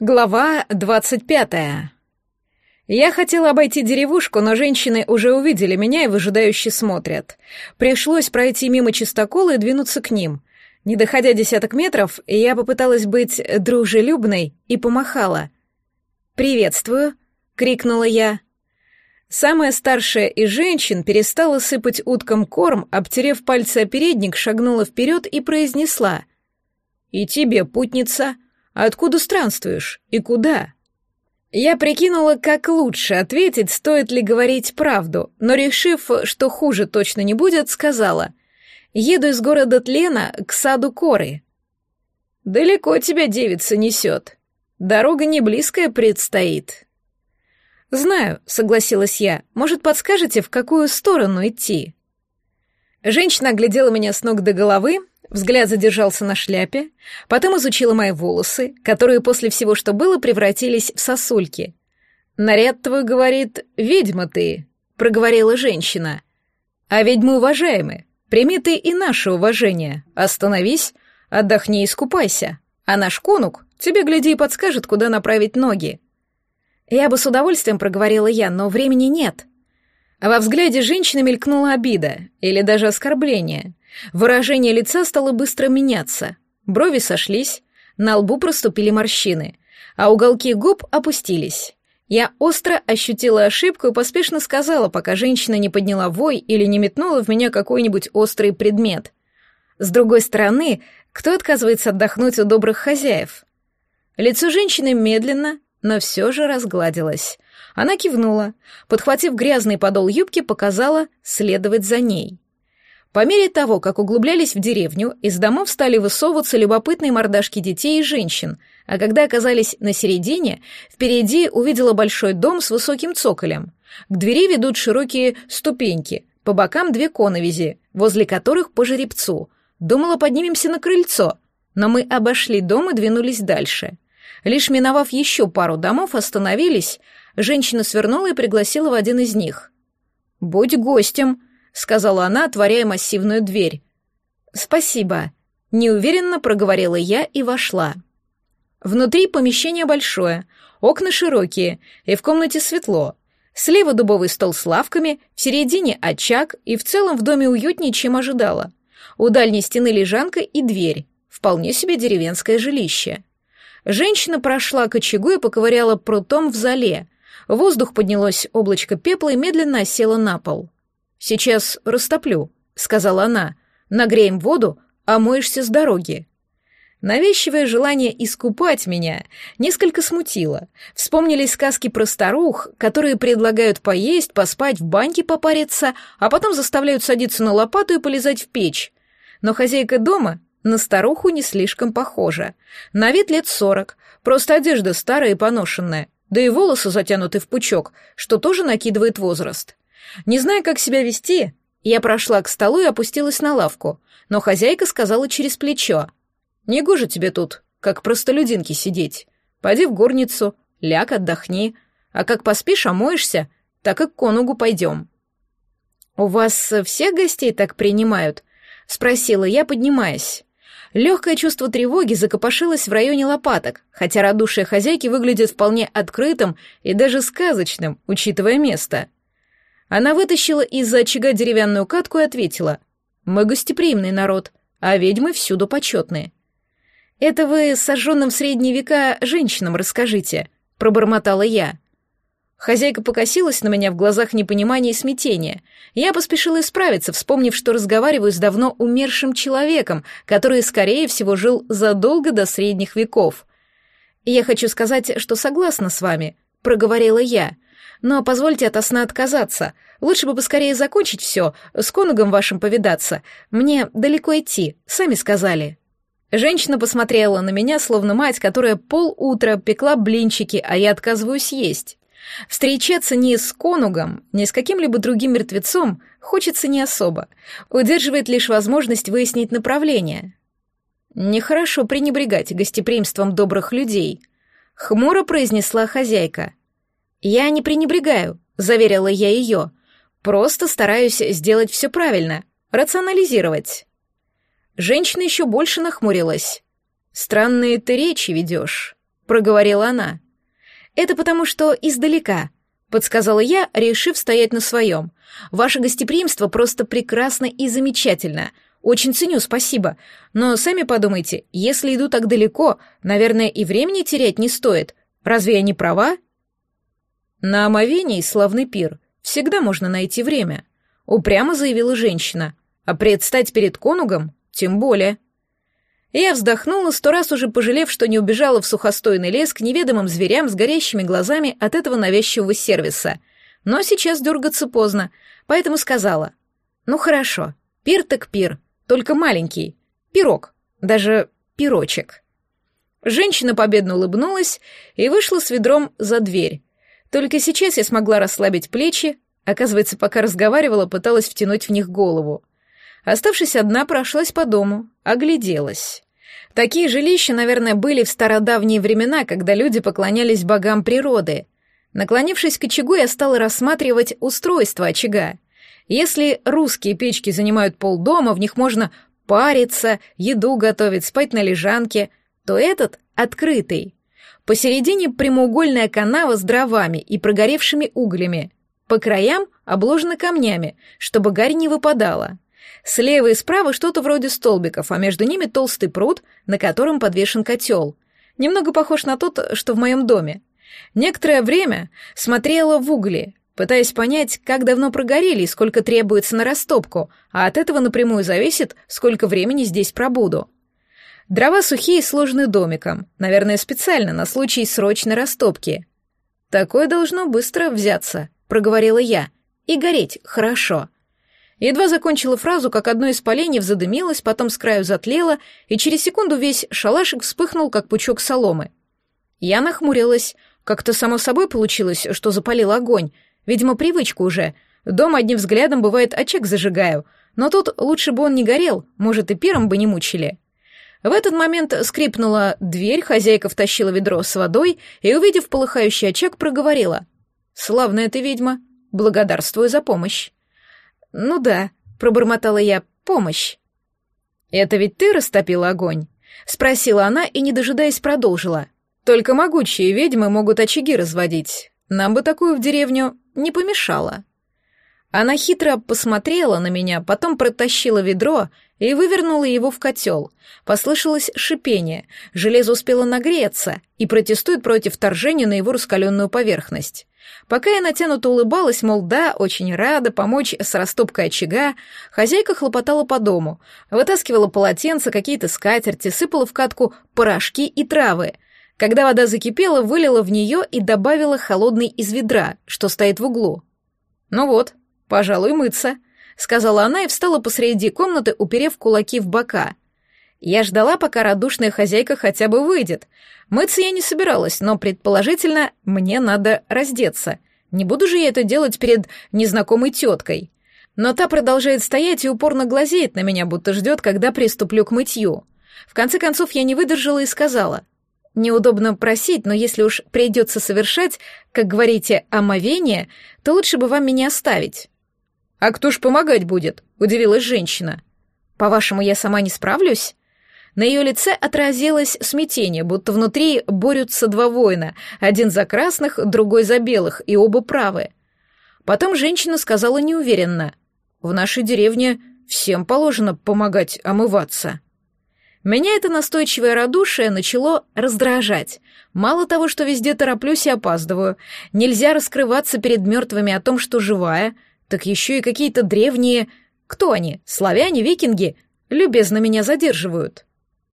Глава двадцать пятая. Я хотела обойти деревушку, но женщины уже увидели меня и выжидающе смотрят. Пришлось пройти мимо чистокола и двинуться к ним. Не доходя десяток метров, я попыталась быть дружелюбной и помахала. «Приветствую», — крикнула я. Самая старшая из женщин перестала сыпать уткам корм, обтерев пальцы о передник, шагнула вперед и произнесла. «И тебе, путница», — Откуда странствуешь и куда?» Я прикинула, как лучше ответить, стоит ли говорить правду, но, решив, что хуже точно не будет, сказала «Еду из города Тлена к саду Коры». «Далеко тебя девица несет. Дорога не близкая предстоит». «Знаю», — согласилась я. «Может, подскажете, в какую сторону идти?» Женщина оглядела меня с ног до головы, Взгляд задержался на шляпе, потом изучила мои волосы, которые после всего, что было, превратились в сосульки. «Наряд твой, говорит, ведьма ты», — проговорила женщина. «А ведьмы уважаемы. Прими ты и наше уважение. Остановись, отдохни и искупайся. А наш конук тебе, гляди, и подскажет, куда направить ноги». Я бы с удовольствием проговорила я, но времени нет. Во взгляде женщины мелькнула обида или даже оскорбление — Выражение лица стало быстро меняться. Брови сошлись, на лбу проступили морщины, а уголки губ опустились. Я остро ощутила ошибку и поспешно сказала, пока женщина не подняла вой или не метнула в меня какой-нибудь острый предмет. С другой стороны, кто отказывается отдохнуть у добрых хозяев? Лицо женщины медленно, но все же разгладилось. Она кивнула, подхватив грязный подол юбки, показала следовать за ней. По мере того, как углублялись в деревню, из домов стали высовываться любопытные мордашки детей и женщин, а когда оказались на середине, впереди увидела большой дом с высоким цоколем. К двери ведут широкие ступеньки, по бокам две коновизи, возле которых по жеребцу. Думала, поднимемся на крыльцо, но мы обошли дом и двинулись дальше. Лишь миновав еще пару домов, остановились, женщина свернула и пригласила в один из них. «Будь гостем», сказала она, отворяя массивную дверь. «Спасибо», — неуверенно проговорила я и вошла. Внутри помещение большое, окна широкие, и в комнате светло. Слева дубовый стол с лавками, в середине очаг, и в целом в доме уютнее, чем ожидала. У дальней стены лежанка и дверь, вполне себе деревенское жилище. Женщина прошла к очагу и поковыряла прутом в зале. Воздух поднялось облачко пепла и медленно осело на пол. «Сейчас растоплю», — сказала она. «Нагреем воду, а моешься с дороги». Навязчивое желание искупать меня несколько смутило. Вспомнились сказки про старух, которые предлагают поесть, поспать, в баньке попариться, а потом заставляют садиться на лопату и полезать в печь. Но хозяйка дома на старуху не слишком похожа. На вид лет сорок, просто одежда старая и поношенная, да и волосы затянуты в пучок, что тоже накидывает возраст. Не зная, как себя вести, я прошла к столу и опустилась на лавку, но хозяйка сказала через плечо. «Не гоже тебе тут, как простолюдинки сидеть. Пойди в горницу, ляг, отдохни, а как поспишь, омоешься, так и к конугу пойдем». «У вас всех гостей так принимают?» — спросила я, поднимаясь. Легкое чувство тревоги закопошилось в районе лопаток, хотя радушие хозяйки выглядит вполне открытым и даже сказочным, учитывая место. Она вытащила из-за очага деревянную катку и ответила. «Мы гостеприимный народ, а ведьмы всюду почетные». «Это вы сожженным в средние века женщинам расскажите», — пробормотала я. Хозяйка покосилась на меня в глазах непонимания и смятения. Я поспешила исправиться, вспомнив, что разговариваю с давно умершим человеком, который, скорее всего, жил задолго до средних веков. «Я хочу сказать, что согласна с вами», — проговорила я. Но позвольте от сна отказаться. Лучше бы поскорее закончить все, с конугом вашим повидаться. Мне далеко идти, сами сказали». Женщина посмотрела на меня, словно мать, которая полутра пекла блинчики, а я отказываюсь есть. Встречаться ни с конугом, ни с каким-либо другим мертвецом хочется не особо. Удерживает лишь возможность выяснить направление. Нехорошо пренебрегать гостеприимством добрых людей. Хмуро произнесла хозяйка. «Я не пренебрегаю», — заверила я ее. «Просто стараюсь сделать все правильно, рационализировать». Женщина еще больше нахмурилась. «Странные ты речи ведешь. — проговорила она. «Это потому, что издалека», — подсказала я, решив стоять на своем. «Ваше гостеприимство просто прекрасно и замечательно. Очень ценю, спасибо. Но сами подумайте, если иду так далеко, наверное, и времени терять не стоит. Разве я не права?» «На омовении славный пир. Всегда можно найти время», — упрямо заявила женщина. «А предстать перед конугом? Тем более». Я вздохнула, сто раз уже пожалев, что не убежала в сухостойный лес к неведомым зверям с горящими глазами от этого навязчивого сервиса. Но сейчас дергаться поздно, поэтому сказала. «Ну хорошо, пир так пир, только маленький. Пирог, даже пирочек». Женщина победно улыбнулась и вышла с ведром за дверь. Только сейчас я смогла расслабить плечи, оказывается, пока разговаривала, пыталась втянуть в них голову. Оставшись одна, прошлась по дому, огляделась. Такие жилища, наверное, были в стародавние времена, когда люди поклонялись богам природы. Наклонившись к очагу, я стала рассматривать устройство очага. Если русские печки занимают полдома, в них можно париться, еду готовить, спать на лежанке, то этот открытый. Посередине прямоугольная канава с дровами и прогоревшими углями. По краям обложены камнями, чтобы гарь не выпадала. Слева и справа что-то вроде столбиков, а между ними толстый пруд, на котором подвешен котел. Немного похож на тот, что в моем доме. Некоторое время смотрела в угли, пытаясь понять, как давно прогорели и сколько требуется на растопку, а от этого напрямую зависит, сколько времени здесь пробуду. Дрова сухие сложены домиком, наверное, специально на случай срочной растопки. «Такое должно быстро взяться», — проговорила я, — «и гореть хорошо». Едва закончила фразу, как одно из поленьев задымилось, потом с краю затлело, и через секунду весь шалашик вспыхнул, как пучок соломы. Я нахмурилась. Как-то само собой получилось, что запалил огонь. Видимо, привычка уже. Дома одним взглядом, бывает, очаг зажигаю. Но тут лучше бы он не горел, может, и пиром бы не мучили. В этот момент скрипнула дверь, хозяйка втащила ведро с водой и, увидев полыхающий очаг, проговорила. «Славная ты ведьма. Благодарствую за помощь». «Ну да», — пробормотала я, — «помощь». «Это ведь ты растопила огонь?» — спросила она и, не дожидаясь, продолжила. «Только могучие ведьмы могут очаги разводить. Нам бы такую в деревню не помешало». Она хитро посмотрела на меня, потом протащила ведро и вывернула его в котел. Послышалось шипение, железо успело нагреться и протестует против вторжения на его раскаленную поверхность. Пока я натянуто улыбалась, мол, да, очень рада помочь с растопкой очага, хозяйка хлопотала по дому, вытаскивала полотенца, какие-то скатерти, сыпала в катку порошки и травы. Когда вода закипела, вылила в нее и добавила холодный из ведра, что стоит в углу. «Ну вот, пожалуй, мыться», — сказала она и встала посреди комнаты, уперев кулаки в бока. Я ждала, пока радушная хозяйка хотя бы выйдет. Мыться я не собиралась, но, предположительно, мне надо раздеться. Не буду же я это делать перед незнакомой теткой. Но та продолжает стоять и упорно глазеет на меня, будто ждет, когда приступлю к мытью. В конце концов, я не выдержала и сказала. Неудобно просить, но если уж придется совершать, как говорите, омовение, то лучше бы вам меня оставить. «А кто ж помогать будет?» — удивилась женщина. «По-вашему, я сама не справлюсь?» На ее лице отразилось смятение, будто внутри борются два воина, один за красных, другой за белых, и оба правы. Потом женщина сказала неуверенно, «В нашей деревне всем положено помогать омываться». Меня это настойчивое радушие начало раздражать. Мало того, что везде тороплюсь и опаздываю, нельзя раскрываться перед мертвыми о том, что живая, так еще и какие-то древние... Кто они? Славяне, викинги? Любезно меня задерживают.